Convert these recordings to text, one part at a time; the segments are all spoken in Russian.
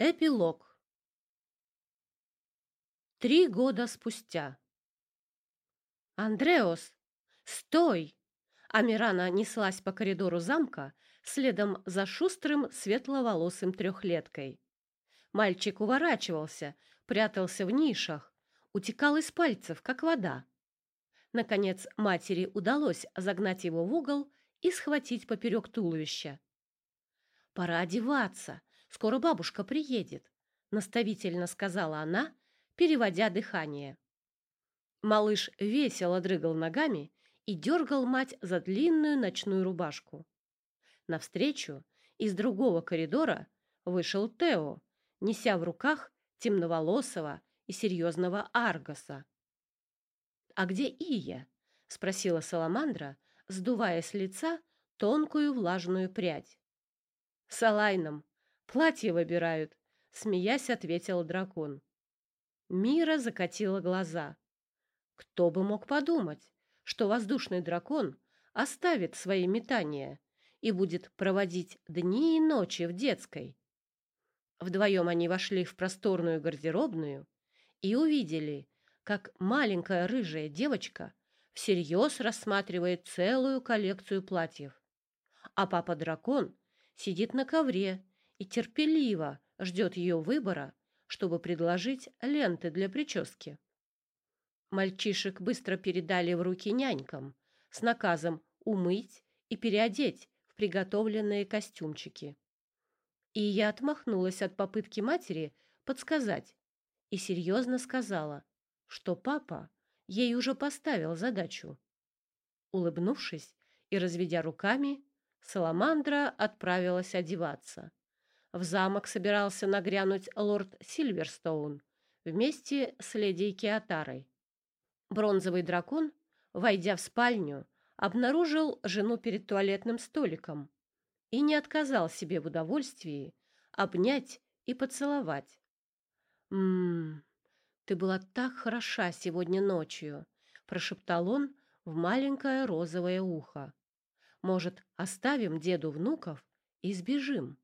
Эпилог. Три года спустя. «Андреос, стой!» Амирана неслась по коридору замка следом за шустрым светловолосым трехлеткой. Мальчик уворачивался, прятался в нишах, утекал из пальцев, как вода. Наконец матери удалось загнать его в угол и схватить поперек туловища. «Пора одеваться!» Скоро бабушка приедет, наставительно сказала она, переводя дыхание. Малыш весело дрыгал ногами и дергал мать за длинную ночную рубашку. Навстречу из другого коридора вышел Тео, неся в руках темноволосого и серьезного Аргоса. «А где Ия?» — спросила Саламандра, сдувая с лица тонкую влажную прядь. «С Алайном», Платье выбирают, смеясь, ответил дракон. Мира закатила глаза. Кто бы мог подумать, что воздушный дракон оставит свои метания и будет проводить дни и ночи в детской. Вдвоем они вошли в просторную гардеробную и увидели, как маленькая рыжая девочка всерьез рассматривает целую коллекцию платьев, а папа-дракон сидит на ковре и терпеливо ждет ее выбора, чтобы предложить ленты для прически. Мальчишек быстро передали в руки нянькам с наказом умыть и переодеть в приготовленные костюмчики. И я отмахнулась от попытки матери подсказать и серьезно сказала, что папа ей уже поставил задачу. Улыбнувшись и разведя руками, Саламандра отправилась одеваться. В замок собирался нагрянуть лорд Сильверстоун вместе с леди Киатарой. Бронзовый дракон, войдя в спальню, обнаружил жену перед туалетным столиком и не отказал себе в удовольствии обнять и поцеловать. «М-м, ты была так хороша сегодня ночью», — прошептал он в маленькое розовое ухо. «Может, оставим деду внуков и сбежим?»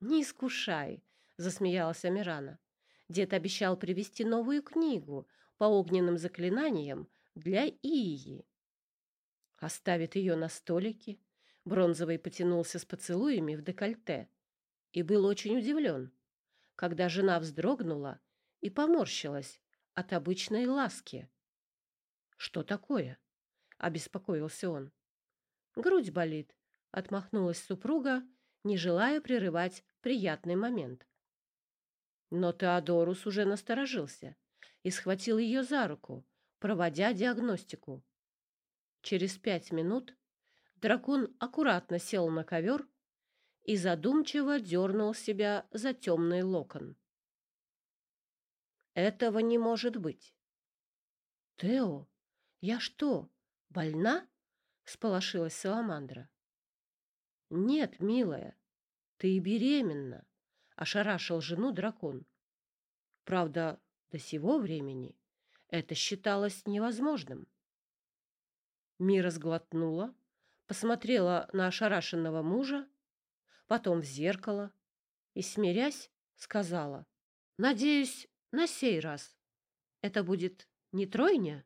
«Не искушай», — засмеялась Амирана. Дед обещал привезти новую книгу по огненным заклинаниям для Ии. Оставит ее на столике. Бронзовый потянулся с поцелуями в декольте и был очень удивлен, когда жена вздрогнула и поморщилась от обычной ласки. «Что такое?» — обеспокоился он. «Грудь болит», — отмахнулась супруга, не желая прерывать приятный момент. Но Теодорус уже насторожился и схватил ее за руку, проводя диагностику. Через пять минут дракон аккуратно сел на ковер и задумчиво дернул себя за темный локон. Этого не может быть. Тео, я что, больна? сполошилась Саламандра. Нет, милая, ты беременна, ошарашил жену дракон. Правда, до сего времени это считалось невозможным. Мира сглотнула, посмотрела на ошарашенного мужа, потом в зеркало и, смирясь, сказала, «Надеюсь, на сей раз это будет не тройня?»